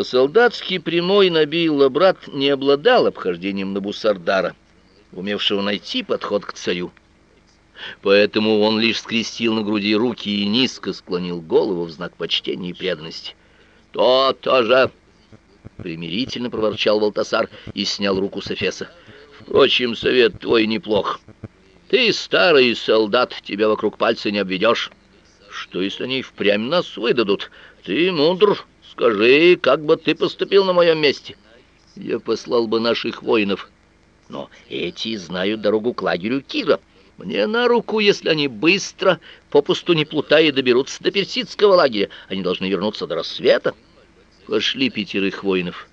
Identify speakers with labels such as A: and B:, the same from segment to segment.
A: По-солдатски прямой Набил Лабрат не обладал обхождением Набусардара, умевшего найти подход к царю. Поэтому он лишь скрестил на груди руки и низко склонил голову в знак почтения и преданности. «То тоже!» — примирительно проворчал Валтасар и снял руку с Эфеса. «Впрочем, совет твой неплох. Ты старый солдат, тебя вокруг пальца не обведешь. Что, если они впрямь нас выдадут? Ты мудр, скажи, как бы ты поступил на моем месте?» «Я послал бы наших воинов, но эти знают дорогу к лагерю Кира». Мне на руку, если они быстро, попусту не плутая, доберутся до персидского лагеря. Они должны вернуться до рассвета. Пошли пятерых воинов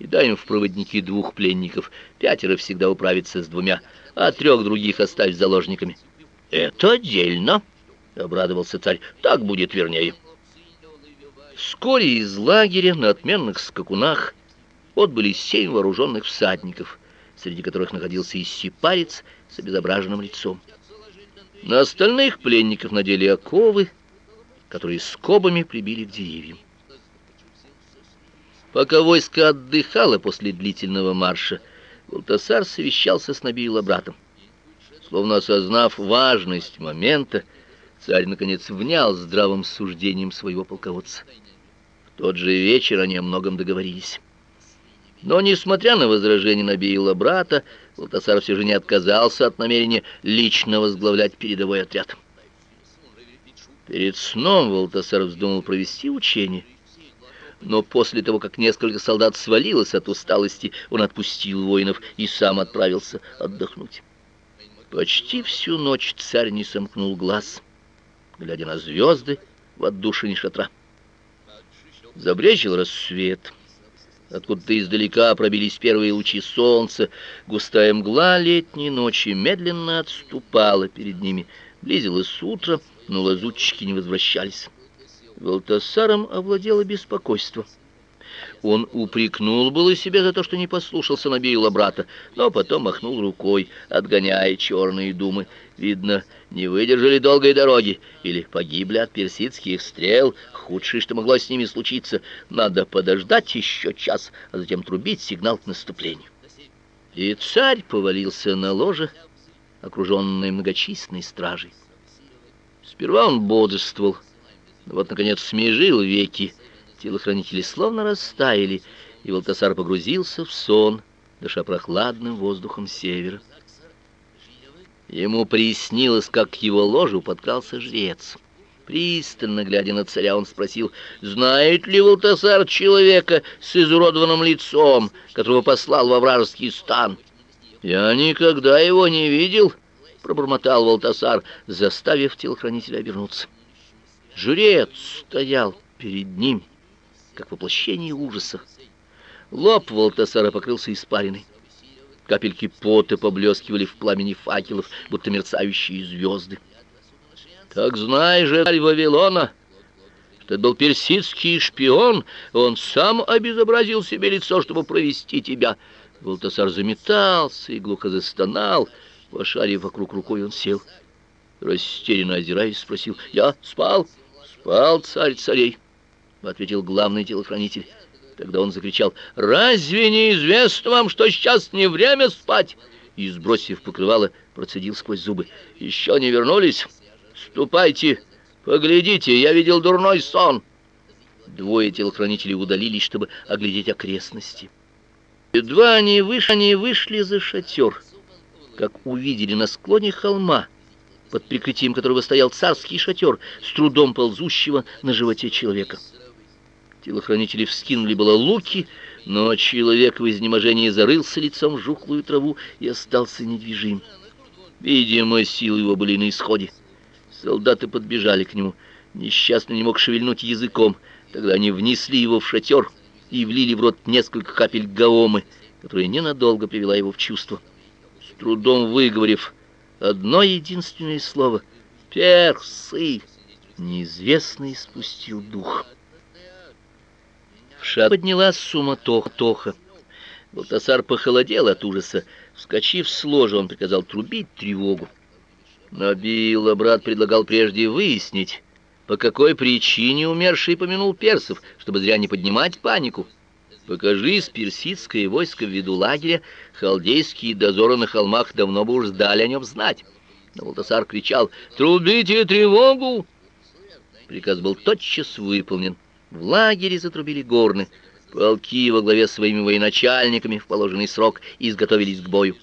A: и дай им в проводники двух пленников. Пятеро всегда управится с двумя, а трех других оставь заложниками. Это отдельно, обрадовался царь. Так будет вернее. Вскоре из лагеря на отменных скакунах отбыли семь вооруженных всадников, среди которых находился и сипарец с обезображенным лицом. На остальных пленников надели оковы, которые скобами прибили к деревьям. Пока войско отдыхало после длительного марша, Валтасар совещался с Набиила братом. Словно осознав важность момента, царь наконец внял здравым суждением своего полководца. Тот же вечер они о многом договорились. Но, несмотря на возражения Набиила брата, Валтасар все же не отказался от намерения лично возглавлять передовой отряд. Перед сном Валтасар вздумал провести учение. Но после того, как несколько солдат свалилось от усталости, он отпустил воинов и сам отправился отдохнуть. Почти всю ночь царь не сомкнул глаз, глядя на звезды в отдушине шатра. Забрежил рассвет. Откуда-то издалека пробились первые лучи солнца. Густая мгла летней ночи медленно отступала перед ними. Близилось утро, но лазутчики не возвращались. Валтасаром овладело беспокойство. Он упрекнул было себя за то, что не послушался Набиила брата, но потом махнул рукой, отгоняя черные думы. Видно, не выдержали долгой дороги или погибли от персидских стрел. Худшее, что могло с ними случиться, надо подождать еще час, а затем трубить сигнал к наступлению. И царь повалился на ложе, окруженный многочисленной стражей. Сперва он бодрствовал, но вот, наконец, смежил веки, Телохранители словно растаяли, и Валтасар погрузился в сон, дыша прохладным воздухом севера. Ему приснилось, как к его ложу подкрался жрец. Пристально глядя на царя, он спросил, знает ли Валтасар человека с изуродованным лицом, которого послал во вражеский стан. «Я никогда его не видел», — пробормотал Валтасар, заставив телохранителя обернуться. Жрец стоял перед ним, — как воплощение ужаса. Лоб Валтасара покрылся испариной. Капельки пота поблескивали в пламени факелов, будто мерцающие звезды. Так знай же, царь Вавилона, что это был персидский шпион, он сам обезобразил себе лицо, чтобы провести тебя. Валтасар заметался и глухо застонал. Пошарив вокруг рукой, он сел. Растерянно озираясь, спросил, «Я спал?» «Спал, царь царей» ответил главный телохранитель. Тогда он закричал: "Разве не известно вам, что сейчас не время спать?" И сбросив покрывало, процедил сквозь зубы: «Еще не вернулись? Ступайте, поглядите, я видел дурной сон". Двое телохранителей удалились, чтобы оглядеть окрестности. Едва они вышли, они вышли за шатер, как увидели на склоне холма, под прикрытием которого стоял царский шатер, с трудом ползущего на животе человека. Телохранители вскинули было луки, но человек в изнеможении зарылся лицом в жухлую траву и остался недвижим. Видимо, силы его были на исходе. Солдаты подбежали к нему. Несчастный не мог шевельнуть языком. Тогда они внесли его в шатер и влили в рот несколько капель гаомы, которая ненадолго привела его в чувство. С трудом выговорив одно единственное слово «Персы», неизвестный спустил дух. Шат поднялась суматоха. Балтасар похолодел от ужаса. Вскочив с ложа, он приказал трубить тревогу. Набила брат предлагал прежде выяснить, по какой причине умерший помянул персов, чтобы зря не поднимать панику. Покажись персидское войско в виду лагеря, халдейские дозоры на холмах давно бы уж сдали о нем знать. Но Валтасар кричал «Трубите тревогу!» Приказ был тотчас выполнен. В лагере затрубили горны. Полки во главе с своими военачальниками в положенный срок изготовились к бою.